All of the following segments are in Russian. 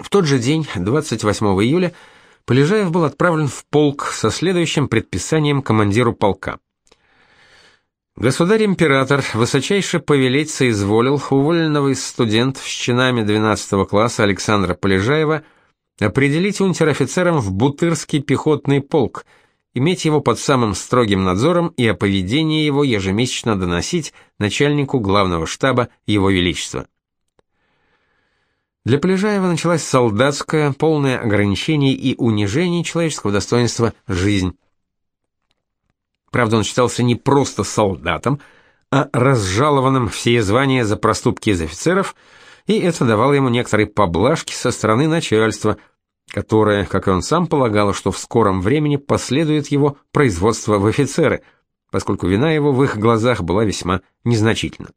В тот же день, 28 июля, Полежаев был отправлен в полк со следующим предписанием командиру полка. Государь-император высочайше повелеть соизволил уволенного из студентов с чинами 12 класса Александра Полежаева определить унтер-офицером в Бутырский пехотный полк, иметь его под самым строгим надзором и о поведении его ежемесячно доносить начальнику главного штаба Его Величества. Для Полежаева началась солдатская, полная ограничений и унижений человеческого достоинства жизнь. Правда, он считался не просто солдатом, а разжалованным все звания за проступки из офицеров, и это давало ему некоторые поблажки со стороны начальства, которое, как и он сам полагал, что в скором времени последует его производство в офицеры, поскольку вина его в их глазах была весьма незначительна.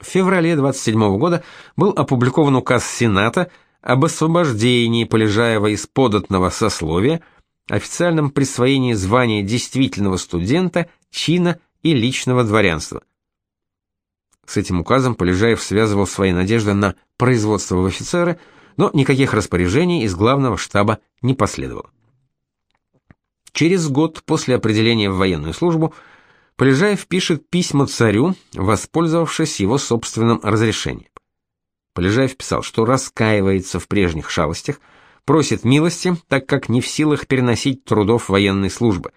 В феврале 27 года был опубликован указ Сената об освобождении Полежаева из податного сословия, официальном присвоении звания действительного студента, чина и личного дворянства. С этим указом Полежаев связывал свои надежды на производство в офицеры, но никаких распоряжений из главного штаба не последовало. Через год после определения в военную службу Полежаев пишет письма царю, воспользовавшись его собственным разрешением. Полежаев писал, что раскаивается в прежних шалостях, просит милости, так как не в силах переносить трудов военной службы.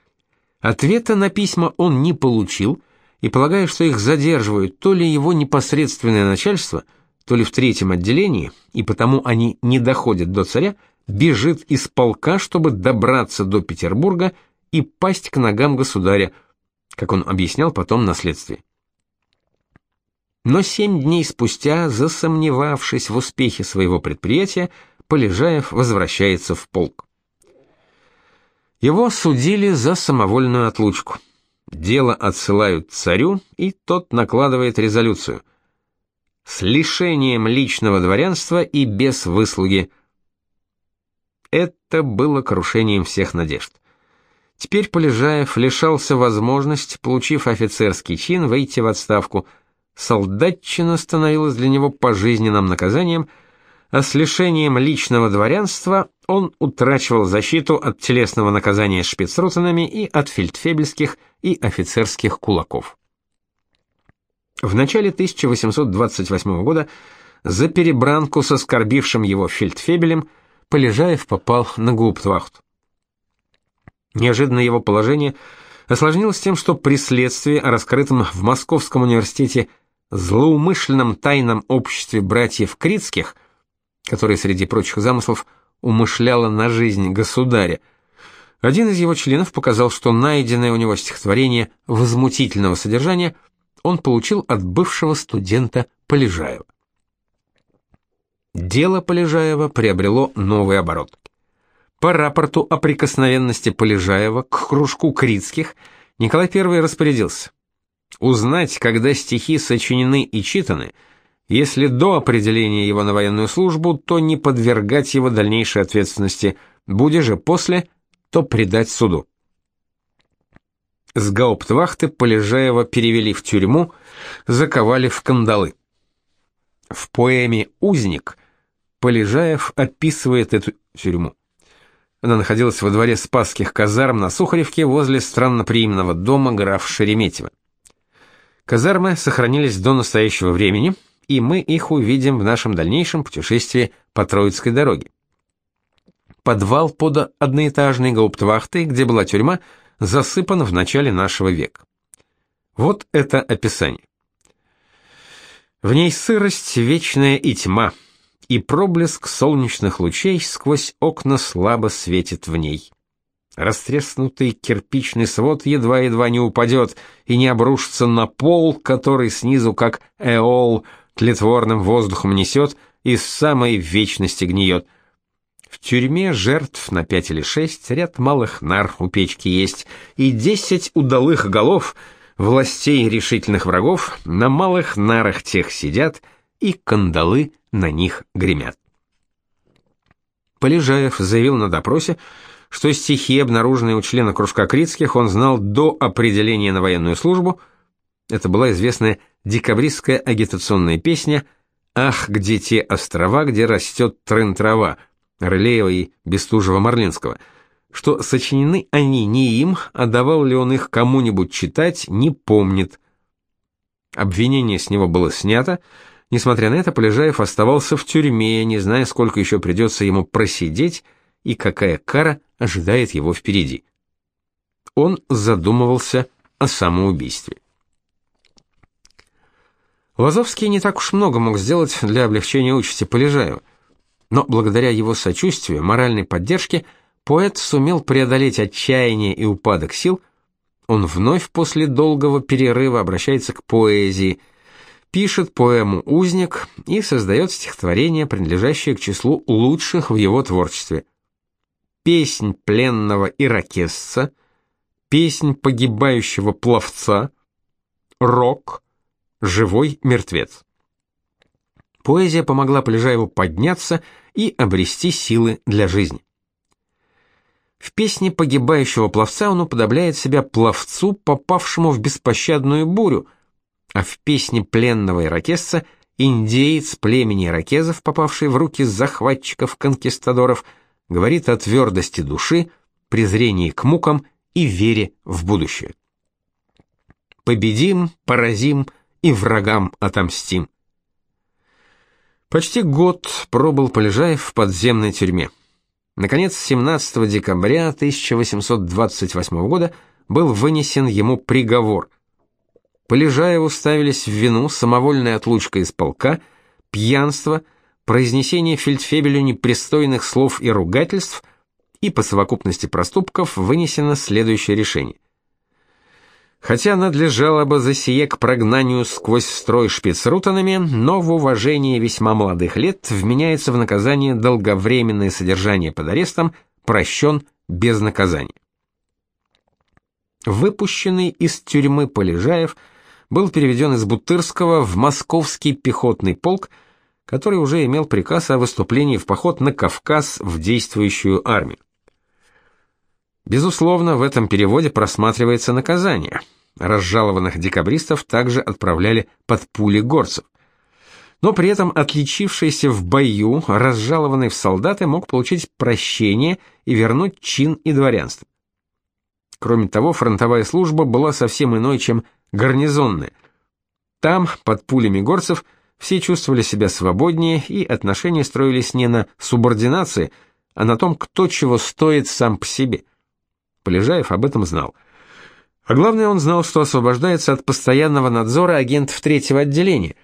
Ответа на письма он не получил и, полагая, что их задерживают то ли его непосредственное начальство, то ли в третьем отделении, и потому они не доходят до царя, бежит из полка, чтобы добраться до Петербурга и пасть к ногам государя, как он объяснял потом на следствии. Но семь дней спустя, засомневавшись в успехе своего предприятия, Полежаев возвращается в полк. Его судили за самовольную отлучку. Дело отсылают царю, и тот накладывает резолюцию. С лишением личного дворянства и без выслуги. Это было крушением всех надежд. Теперь Полежаев лишался возможности, получив офицерский чин, выйти в отставку. Солдатчина становилась для него пожизненным наказанием, а с лишением личного дворянства он утрачивал защиту от телесного наказания шпицрутенами и от фельдфебельских и офицерских кулаков. В начале 1828 года за перебранку с оскорбившим его фельдфебелем Полежаев попал на гауптвахту. Неожиданно его положение осложнилось тем, что при следствии о раскрытом в Московском университете злоумышленном тайном обществе братьев Критских, которое среди прочих замыслов умышляло на жизнь государя, один из его членов показал, что найденное у него стихотворение возмутительного содержания он получил от бывшего студента Полежаева. Дело Полежаева приобрело новый оборот. По рапорту о прикосновенности Полежаева к кружку Критских Николай I распорядился узнать, когда стихи сочинены и читаны, если до определения его на военную службу, то не подвергать его дальнейшей ответственности, будя же после, то предать суду. С гауптвахты Полежаева перевели в тюрьму, заковали в кандалы. В поэме «Узник» Полежаев описывает эту тюрьму. Она находилась во дворе Спасских казарм на Сухаревке возле странноприимного дома граф Шереметьева. Казармы сохранились до настоящего времени, и мы их увидим в нашем дальнейшем путешествии по Троицкой дороге. Подвал под одноэтажной гауптвахтой, где была тюрьма, засыпан в начале нашего века. Вот это описание. В ней сырость вечная и тьма — и проблеск солнечных лучей сквозь окна слабо светит в ней. Растреснутый кирпичный свод едва-едва не упадет и не обрушится на пол, который снизу, как эол, тлетворным воздухом несет и с самой вечности гниет. В тюрьме жертв на пять или шесть, ряд малых нар у печки есть, и десять удалых голов, властей решительных врагов, на малых нарах тех сидят, и кандалы на них гремят. Полежаев заявил на допросе, что стихи, обнаруженные у члена кружка Критских, он знал до определения на военную службу. Это была известная декабристская агитационная песня «Ах, где те острова, где растет трын-трава» Рылеева и Бестужева-Марлинского, что сочинены они не им, а давал ли он их кому-нибудь читать, не помнит. Обвинение с него было снято, несмотря на это Полежаев оставался в тюрьме, не зная, сколько еще придется ему просидеть и какая кара ожидает его впереди. Он задумывался о самоубийстве. Лазовский не так уж много мог сделать для облегчения участи Полежаева, но благодаря его сочувствию, моральной поддержке, поэт сумел преодолеть отчаяние и упадок сил, он вновь после долгого перерыва обращается к поэзии, пишет поэму «Узник» и создает стихотворение, принадлежащее к числу лучших в его творчестве. «Песнь пленного иракесца», «Песнь погибающего пловца», «Рок», «Живой мертвец». Поэзия помогла Полежаеву подняться и обрести силы для жизни. В песне погибающего пловца он уподобляет себя пловцу, попавшему в беспощадную бурю, а в песне пленного иракезца индеец племени иракезов, попавший в руки захватчиков-конкистадоров, говорит о твердости души, презрении к мукам и вере в будущее. Победим, поразим и врагам отомстим. Почти год пробыл Полежаев в подземной тюрьме. Наконец, 17 декабря 1828 года был вынесен ему приговор. Полежаеву ставились в вину самовольная отлучка из полка, пьянство, произнесение фельдфебелю непристойных слов и ругательств, и по совокупности проступков вынесено следующее решение – Хотя надлежало бы за сие к прогнанию сквозь строй шпицрутанами, но в уважении весьма молодых лет вменяется в наказание долговременное содержание под арестом, прощен без наказания. Выпущенный из тюрьмы Полежаев был переведен из Бутырского в Московский пехотный полк, который уже имел приказ о выступлении в поход на Кавказ в действующую армию. Безусловно, в этом переводе просматривается наказание. Разжалованных декабристов также отправляли под пули горцев. Но при этом отличившийся в бою, разжалованный в солдаты мог получить прощение и вернуть чин и дворянство. Кроме того, фронтовая служба была совсем иной, чем гарнизонная. Там, под пулями горцев, все чувствовали себя свободнее, и отношения строились не на субординации, а на том, кто чего стоит сам по себе. Полежаев об этом знал. А главное, он знал, что освобождается от постоянного надзора агентов третьего отделения.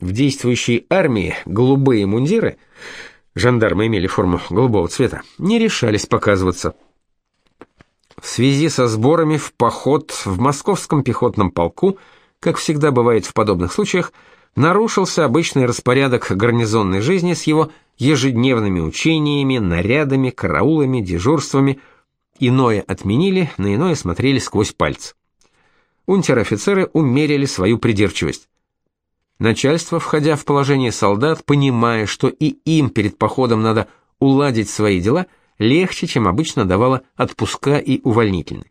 В действующей армии голубые мундиры, жандармы имели форму голубого цвета, не решались показываться. В связи со сборами в поход в московском пехотном полку, как всегда бывает в подобных случаях, нарушился обычный распорядок гарнизонной жизни с его ежедневными учениями, нарядами, караулами, дежурствами – Иное отменили, на иное смотрели сквозь пальцы. Унтер-офицеры умерили свою придирчивость. Начальство, входя в положение солдат, понимая, что и им перед походом надо уладить свои дела, легче, чем обычно давало отпуска и увольнительные.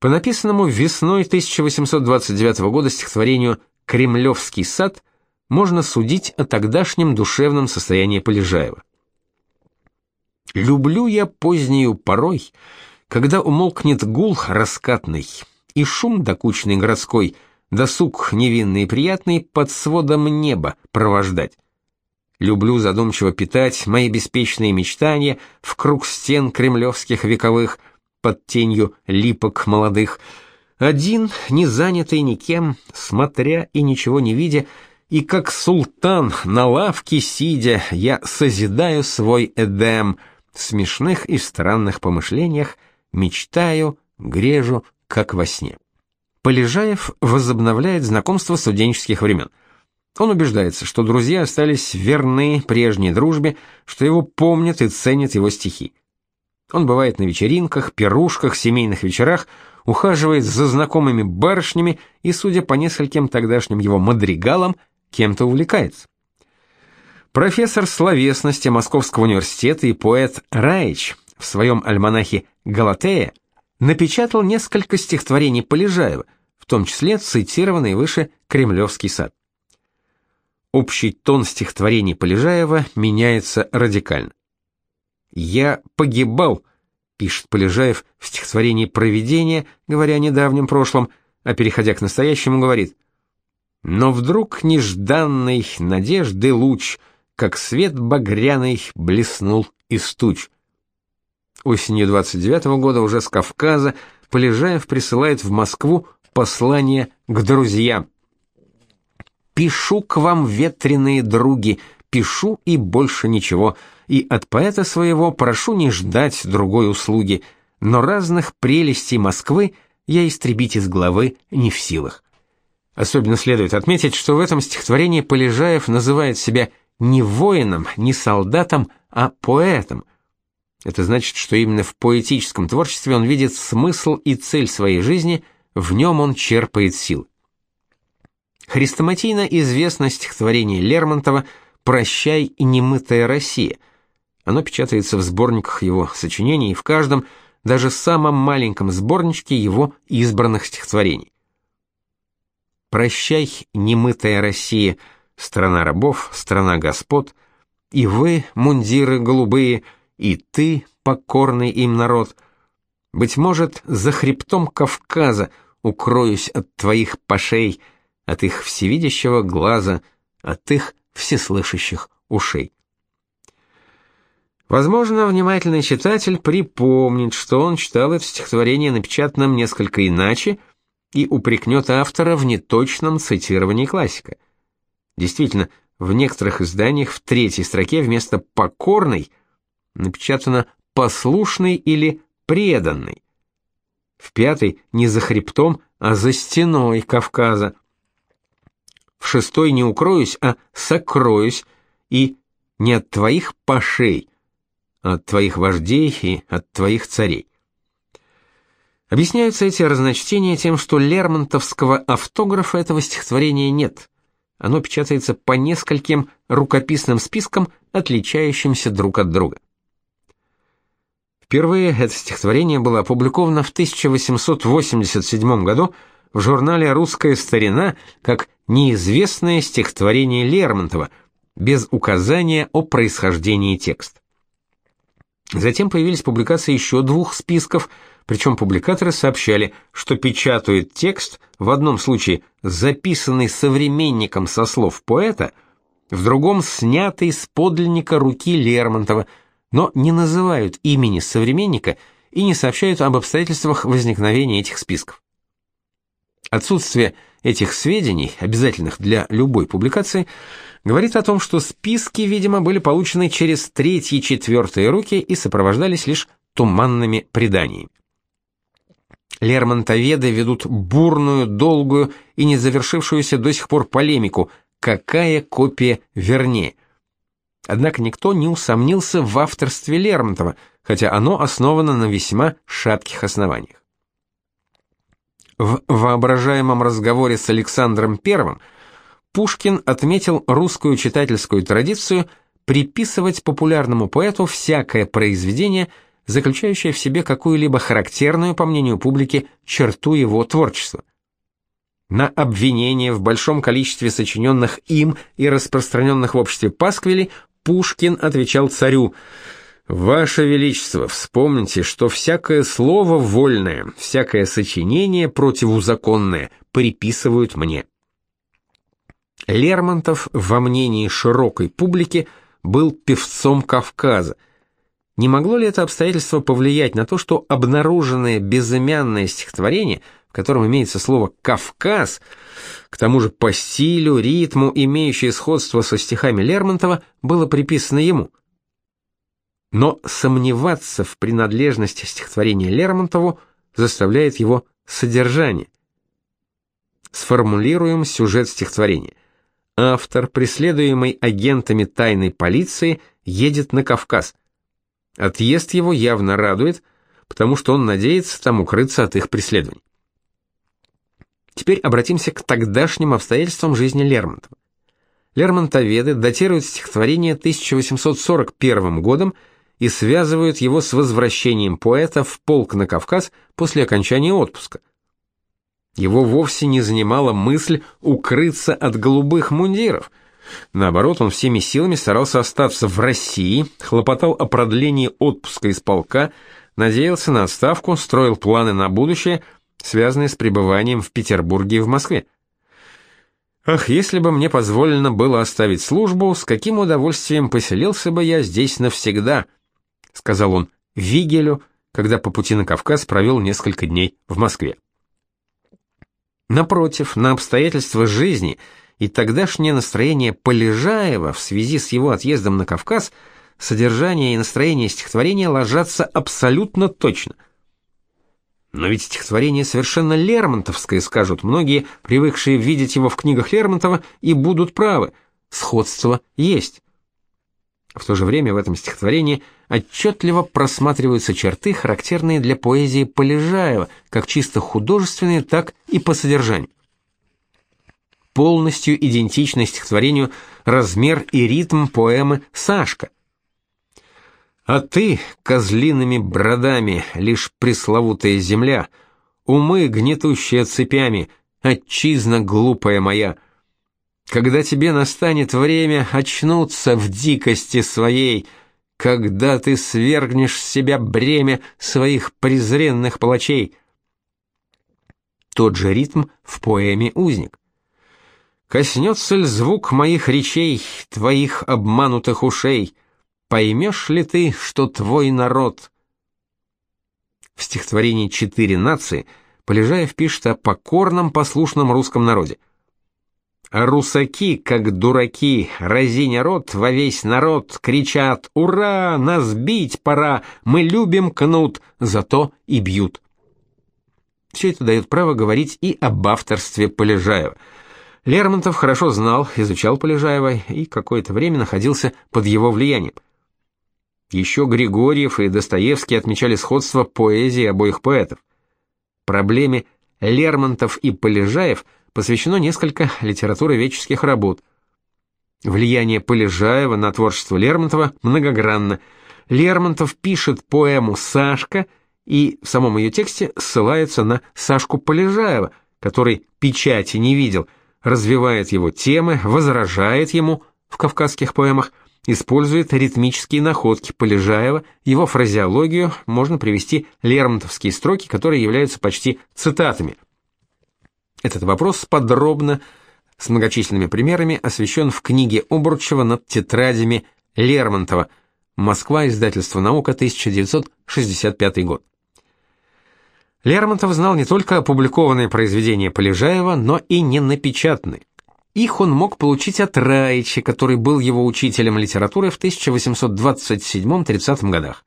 По написанному весной 1829 года стихотворению «Кремлевский сад» можно судить о тогдашнем душевном состоянии Полежаева. Люблю я позднюю порой, когда умолкнет гул раскатный и шум докучный городской, досуг невинный и приятный под сводом неба провождать. Люблю задумчиво питать мои беспечные мечтания в круг стен кремлевских вековых под тенью липок молодых. Один, не занятый никем, смотря и ничего не видя, и как султан на лавке сидя, я созидаю свой Эдем — смешных и странных помышлениях мечтаю, грежу, как во сне. Полежаев возобновляет знакомство студенческих времен. Он убеждается, что друзья остались верны прежней дружбе, что его помнят и ценят его стихи. Он бывает на вечеринках, пирушках, семейных вечерах, ухаживает за знакомыми барышнями и, судя по нескольким тогдашним его мадригалам, кем-то увлекается. Профессор словесности Московского университета и поэт Раич в своем альманахе «Галатея» напечатал несколько стихотворений Полежаева, в том числе цитированный выше «Кремлевский сад». Общий тон стихотворений Полежаева меняется радикально. «Я погибал», — пишет Полежаев в стихотворении «Провидение», говоря о недавнем прошлом, а переходя к настоящему, говорит «Но вдруг нежданный надежды луч, как свет багряный, блеснул из туч». Осенью 29 -го года уже с Кавказа Полежаев присылает в Москву послание к друзьям. «Пишу к вам, ветреные други, пишу и больше ничего» и от поэта своего прошу не ждать другой услуги, но разных прелестей Москвы я истребить из главы не в силах. Особенно следует отметить, что в этом стихотворении Полежаев называет себя не воином, не солдатом, а поэтом. Это значит, что именно в поэтическом творчестве он видит смысл и цель своей жизни, в нем он черпает сил. Хрестоматийно известно стихотворение Лермонтова «Прощай, немытая Россия», оно печатается в сборниках его сочинений и в каждом, даже самом маленьком сборничке его избранных стихотворений. Прощай, немытая Россия, страна рабов, страна господ, и вы, мундиры голубые, и ты, покорный им народ. Быть может, за хребтом Кавказа укроюсь от твоих пашей, от их всевидящего глаза, от их всеслышащих ушей. Возможно, внимательный читатель припомнит, что он читал это стихотворение напечатанным несколько иначе и упрекнет автора в неточном цитировании классика. Действительно, в некоторых изданиях в третьей строке вместо «покорный» напечатано «послушный» или «преданный». В пятой не за хребтом, а за стеной Кавказа. В шестой не укроюсь, а сокроюсь, и не от твоих пашей – от твоих вождей и от твоих царей. Объясняются эти разночтения тем, что Лермонтовского автографа этого стихотворения нет. Оно печатается по нескольким рукописным спискам, отличающимся друг от друга. Впервые это стихотворение было опубликовано в 1887 году в журнале «Русская старина» как неизвестное стихотворение Лермонтова, без указания о происхождении текста. Затем появились публикации еще двух списков, причем публикаторы сообщали, что печатают текст в одном случае записанный современником со слов поэта, в другом снятый с подлинника руки Лермонтова, но не называют имени современника и не сообщают об обстоятельствах возникновения этих списков. Отсутствие этих сведений, обязательных для любой публикации, говорит о том, что списки, видимо, были получены через третьи четвертые руки и сопровождались лишь туманными преданиями. Лермонтоведы ведут бурную, долгую и не завершившуюся до сих пор полемику, какая копия вернее. Однако никто не усомнился в авторстве Лермонтова, хотя оно основано на весьма шатких основаниях. В воображаемом разговоре с Александром I Пушкин отметил русскую читательскую традицию приписывать популярному поэту всякое произведение, заключающее в себе какую-либо характерную, по мнению публики, черту его творчества. На обвинение в большом количестве сочиненных им и распространенных в обществе пасквилей Пушкин отвечал царю – Ваше величество, вспомните, что всякое слово вольное, всякое сочинение противозаконное приписывают мне. Лермонтов во мнении широкой публики был певцом Кавказа. Не могло ли это обстоятельство повлиять на то, что обнаруженное безымянное стихотворение, в котором имеется слово «Кавказ», к тому же по стилю, ритму, имеющее сходство со стихами Лермонтова, было приписано ему – но сомневаться в принадлежности стихотворения Лермонтову заставляет его содержание. Сформулируем сюжет стихотворения. Автор, преследуемый агентами тайной полиции, едет на Кавказ. Отъезд его явно радует, потому что он надеется там укрыться от их преследований. Теперь обратимся к тогдашним обстоятельствам жизни Лермонтова. Лермонтоведы датируют стихотворение 1841 годом и связывают его с возвращением поэта в полк на Кавказ после окончания отпуска. Его вовсе не занимала мысль укрыться от голубых мундиров. Наоборот, он всеми силами старался остаться в России, хлопотал о продлении отпуска из полка, надеялся на отставку, строил планы на будущее, связанные с пребыванием в Петербурге и в Москве. Ах, если бы мне позволено было оставить службу, с каким удовольствием поселился бы я здесь навсегда, сказал он Вигелю, когда по пути на Кавказ провел несколько дней в Москве. Напротив, на обстоятельства жизни и тогдашнее настроение Полежаева в связи с его отъездом на Кавказ, содержание и настроение стихотворения ложатся абсолютно точно – но ведь стихотворение совершенно лермонтовское, скажут многие, привыкшие видеть его в книгах Лермонтова, и будут правы. Сходство есть. В то же время в этом стихотворении отчетливо просматриваются черты, характерные для поэзии Полежаева, как чисто художественные, так и по содержанию. Полностью идентичны стихотворению размер и ритм поэмы «Сашка», а ты, козлиными бродами, лишь пресловутая земля, умы, гнетущие цепями, отчизна глупая моя. Когда тебе настанет время очнуться в дикости своей, когда ты свергнешь с себя бремя своих презренных палачей. Тот же ритм в поэме «Узник». Коснется ли звук моих речей, твоих обманутых ушей — Поймешь ли ты, что твой народ В стихотворении Четыре нации Полежаев пишет о покорном, послушном русском народе. А русаки, как дураки, разиня рот во весь народ, кричат «Ура! Нас бить пора! Мы любим кнут!» Зато и бьют. Все это дает право говорить и об авторстве Полежаева – Лермонтов хорошо знал, изучал Полежаева и какое-то время находился под его влиянием. Еще Григорьев и Достоевский отмечали сходство поэзии обоих поэтов. Проблеме Лермонтов и Полежаев посвящено несколько литературоведческих работ. Влияние Полежаева на творчество Лермонтова многогранно. Лермонтов пишет поэму «Сашка» и в самом ее тексте ссылается на Сашку Полежаева, который печати не видел, развивает его темы, возражает ему в кавказских поэмах – использует ритмические находки Полежаева, его фразеологию, можно привести лермонтовские строки, которые являются почти цитатами. Этот вопрос подробно, с многочисленными примерами, освещен в книге Обручева над тетрадями Лермонтова «Москва. Издательство «Наука», 1965 год». Лермонтов знал не только опубликованные произведения Полежаева, но и ненапечатанные. Их он мог получить от Раича, который был его учителем литературы в 1827-30 годах.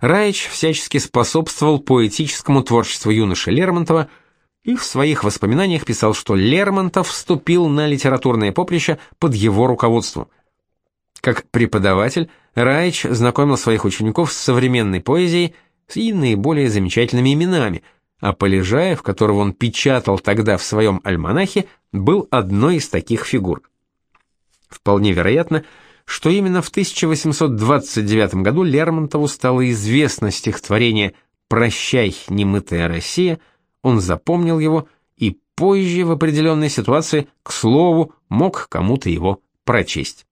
Раич всячески способствовал поэтическому творчеству юноши Лермонтова и в своих воспоминаниях писал, что Лермонтов вступил на литературное поприще под его руководством. Как преподаватель, Раич знакомил своих учеников с современной поэзией и наиболее замечательными именами – а Полежаев, которого он печатал тогда в своем альманахе, был одной из таких фигур. Вполне вероятно, что именно в 1829 году Лермонтову стало известно стихотворение «Прощай, немытая Россия», он запомнил его и позже в определенной ситуации, к слову, мог кому-то его прочесть.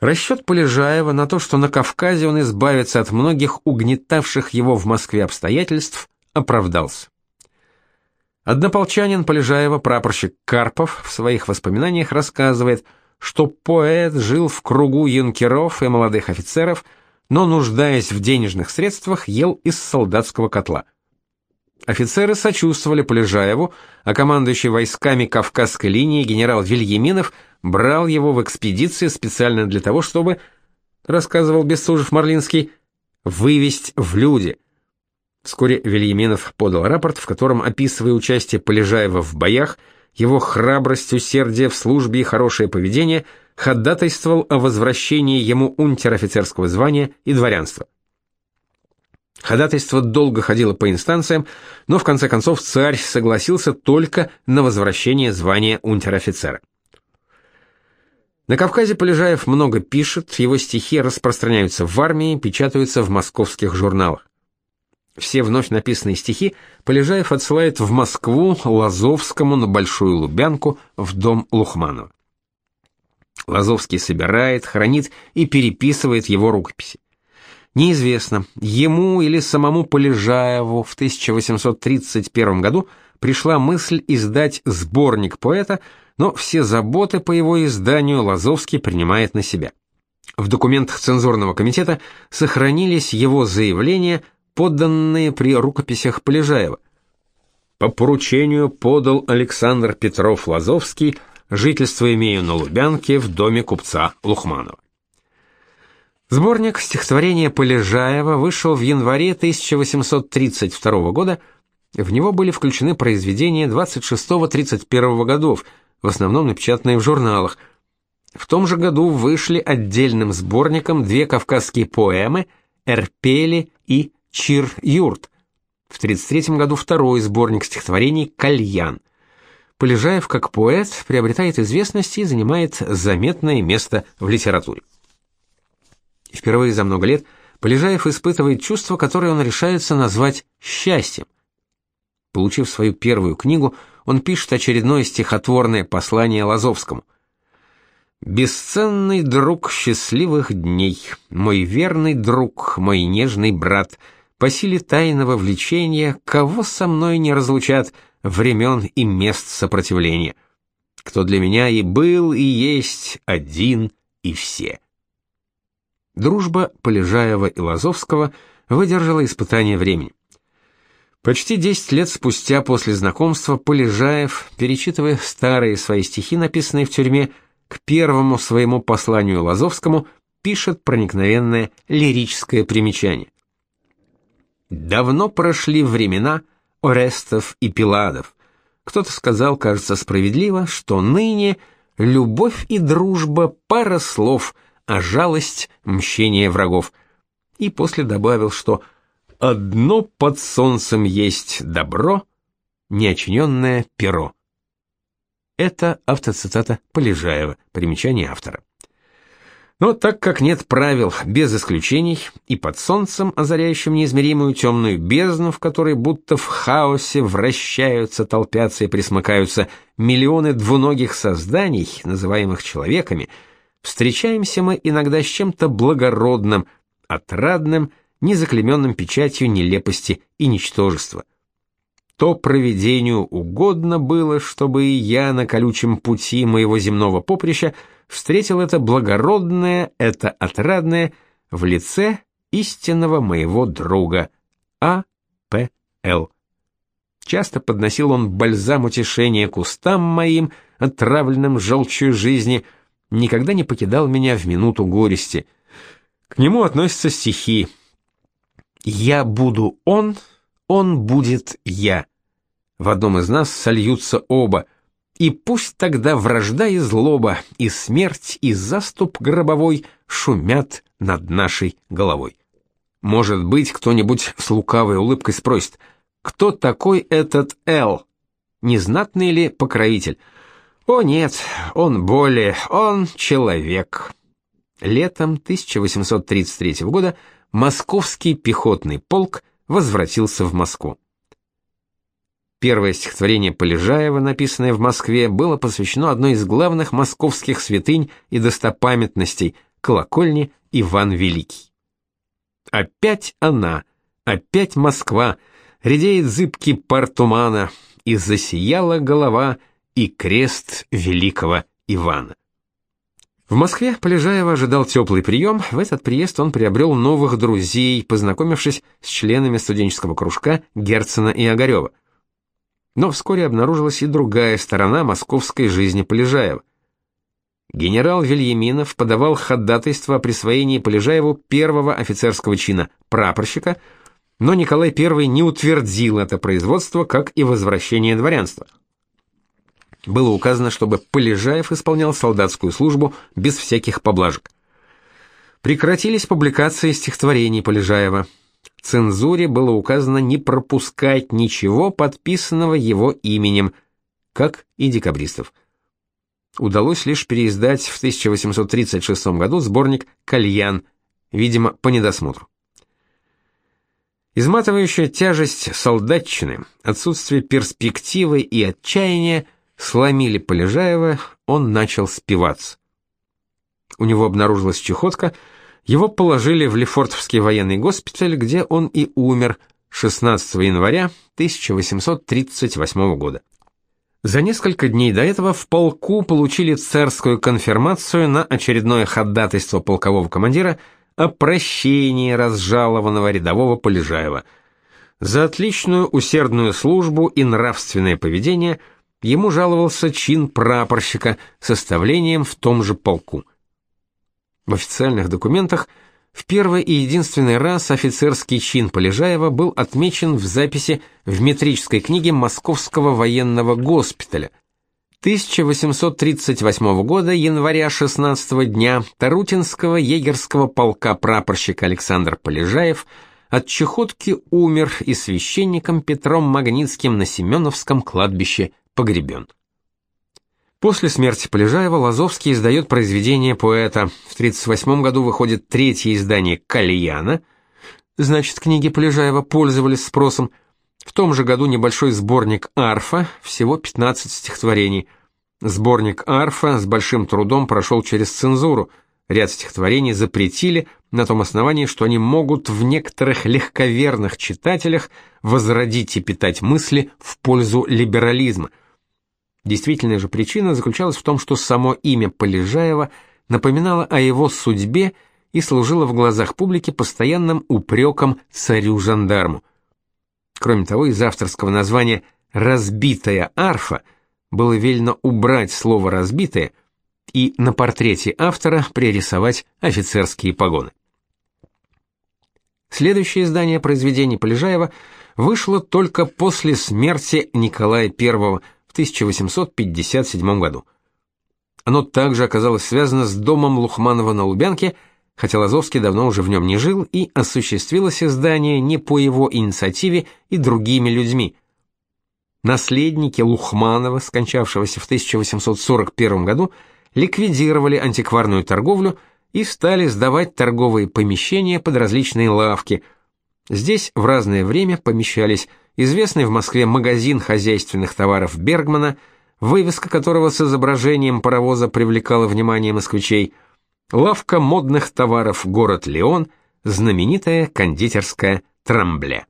Расчет Полежаева на то, что на Кавказе он избавится от многих угнетавших его в Москве обстоятельств, оправдался. Однополчанин Полежаева, прапорщик Карпов, в своих воспоминаниях рассказывает, что поэт жил в кругу юнкеров и молодых офицеров, но, нуждаясь в денежных средствах, ел из солдатского котла. Офицеры сочувствовали Полежаеву, а командующий войсками Кавказской линии генерал Вильяминов – брал его в экспедиции специально для того, чтобы, рассказывал Бестужев-Марлинский, вывести в люди. Вскоре Вильяминов подал рапорт, в котором, описывая участие Полежаева в боях, его храбрость, усердие в службе и хорошее поведение, ходатайствовал о возвращении ему унтер-офицерского звания и дворянства. Ходатайство долго ходило по инстанциям, но в конце концов царь согласился только на возвращение звания унтер-офицера. На Кавказе Полежаев много пишет, его стихи распространяются в армии, печатаются в московских журналах. Все вновь написанные стихи Полежаев отсылает в Москву Лазовскому на Большую Лубянку в дом Лухманова. Лазовский собирает, хранит и переписывает его рукописи. Неизвестно, ему или самому Полежаеву в 1831 году пришла мысль издать сборник поэта, но все заботы по его изданию Лазовский принимает на себя. В документах цензурного комитета сохранились его заявления, подданные при рукописях Полежаева. По поручению подал Александр Петров Лазовский, жительство имею на Лубянке в доме купца Лухманова. Сборник стихотворения Полежаева вышел в январе 1832 года. В него были включены произведения 26-31 годов, в основном напечатанные в журналах. В том же году вышли отдельным сборником две кавказские поэмы «Эрпели» и «Чир-юрт». В 1933 году второй сборник стихотворений «Кальян». Полежаев как поэт приобретает известность и занимает заметное место в литературе. Впервые за много лет Полежаев испытывает чувство, которое он решается назвать счастьем. Получив свою первую книгу, он пишет очередное стихотворное послание Лазовскому. «Бесценный друг счастливых дней, мой верный друг, мой нежный брат, по силе тайного влечения, кого со мной не разлучат времен и мест сопротивления, кто для меня и был, и есть один и все». Дружба Полежаева и Лазовского выдержала испытание времени. Почти 10 лет спустя после знакомства Полежаев, перечитывая старые свои стихи, написанные в тюрьме, к первому своему посланию Лазовскому пишет проникновенное лирическое примечание. Давно прошли времена Орестов и Пиладов. Кто-то сказал, кажется, справедливо, что ныне любовь и дружба пара слов – а жалость — мщение врагов. И после добавил, что «одно под солнцем есть добро, неочиненное перо». Это автоцитата Полежаева, примечание автора. Но так как нет правил без исключений, и под солнцем, озаряющим неизмеримую темную бездну, в которой будто в хаосе вращаются, толпятся и присмыкаются миллионы двуногих созданий, называемых человеками — встречаемся мы иногда с чем-то благородным, отрадным, незаклеменным печатью нелепости и ничтожества. То провидению угодно было, чтобы и я на колючем пути моего земного поприща встретил это благородное, это отрадное в лице истинного моего друга А. П. Л. Часто подносил он бальзам утешения кустам моим, отравленным желчью жизни — никогда не покидал меня в минуту горести. К нему относятся стихи. «Я буду он, он будет я». В одном из нас сольются оба. И пусть тогда вражда и злоба, и смерть, и заступ гробовой шумят над нашей головой. Может быть, кто-нибудь с лукавой улыбкой спросит, кто такой этот Эл? Незнатный ли покровитель? О нет, он более, он человек. Летом 1833 года Московский пехотный полк возвратился в Москву. Первое стихотворение Полежаева, написанное в Москве, было посвящено одной из главных московских святынь и достопамятностей колокольне Иван Великий. Опять она, опять Москва, редеет зыбкий пар тумана, и засияла голова и крест великого Ивана. В Москве Полежаева ожидал теплый прием. В этот приезд он приобрел новых друзей, познакомившись с членами студенческого кружка Герцена и Огарева. Но вскоре обнаружилась и другая сторона московской жизни Полежаева. Генерал Вильяминов подавал ходатайство о присвоении Полежаеву первого офицерского чина прапорщика, но Николай I не утвердил это производство, как и возвращение дворянства было указано, чтобы Полежаев исполнял солдатскую службу без всяких поблажек. Прекратились публикации стихотворений Полежаева. Цензуре было указано не пропускать ничего подписанного его именем, как и декабристов. Удалось лишь переиздать в 1836 году сборник «Кальян», видимо, по недосмотру. Изматывающая тяжесть солдатчины, отсутствие перспективы и отчаяния сломили Полежаева, он начал спиваться. У него обнаружилась чехотка, его положили в Лефортовский военный госпиталь, где он и умер 16 января 1838 года. За несколько дней до этого в полку получили царскую конфирмацию на очередное ходатайство полкового командира о прощении разжалованного рядового Полежаева. За отличную усердную службу и нравственное поведение ему жаловался чин прапорщика составлением в том же полку. В официальных документах в первый и единственный раз офицерский чин Полежаева был отмечен в записи в метрической книге Московского военного госпиталя 1838 года января 16 дня Тарутинского егерского полка прапорщик Александр Полежаев от чехотки умер и священником Петром Магнитским на Семеновском кладбище погребен. После смерти Полежаева Лазовский издает произведение поэта. В 1938 году выходит третье издание «Кальяна». Значит, книги Полежаева пользовались спросом. В том же году небольшой сборник «Арфа», всего 15 стихотворений. Сборник «Арфа» с большим трудом прошел через цензуру. Ряд стихотворений запретили на том основании, что они могут в некоторых легковерных читателях возродить и питать мысли в пользу либерализма – Действительная же причина заключалась в том, что само имя Полежаева напоминало о его судьбе и служило в глазах публики постоянным упреком царю-жандарму. Кроме того, из авторского названия «разбитая арфа» было велено убрать слово «разбитая» и на портрете автора пририсовать офицерские погоны. Следующее издание произведений Полежаева вышло только после смерти Николая I в 1857 году. Оно также оказалось связано с домом Лухманова на Лубянке, хотя Лазовский давно уже в нем не жил, и осуществилось издание не по его инициативе и другими людьми. Наследники Лухманова, скончавшегося в 1841 году, ликвидировали антикварную торговлю и стали сдавать торговые помещения под различные лавки. Здесь в разное время помещались известный в Москве магазин хозяйственных товаров Бергмана, вывеска которого с изображением паровоза привлекала внимание москвичей, лавка модных товаров город Леон, знаменитая кондитерская Трамбле.